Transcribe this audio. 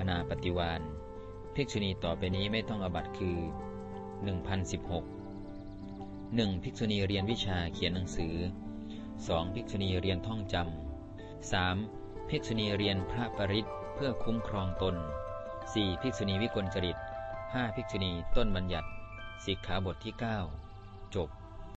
อนาปฏิวานภิกษุณีต่อไปนี้ไม่ต้องอบัตคือ 1016 1. ภิกษุณีเรียนวิชาเขียนหนังสือ 2. ภิกษุณีเรียนท่องจำ 3. ภิกษุณีเรียนพระปริศเพื่อคุ้มครองตน 4. ภิกษุณีวิกลจริต 5. ภิกษุณีต้นบัญญัติสิกขาบทที่ 9 จบ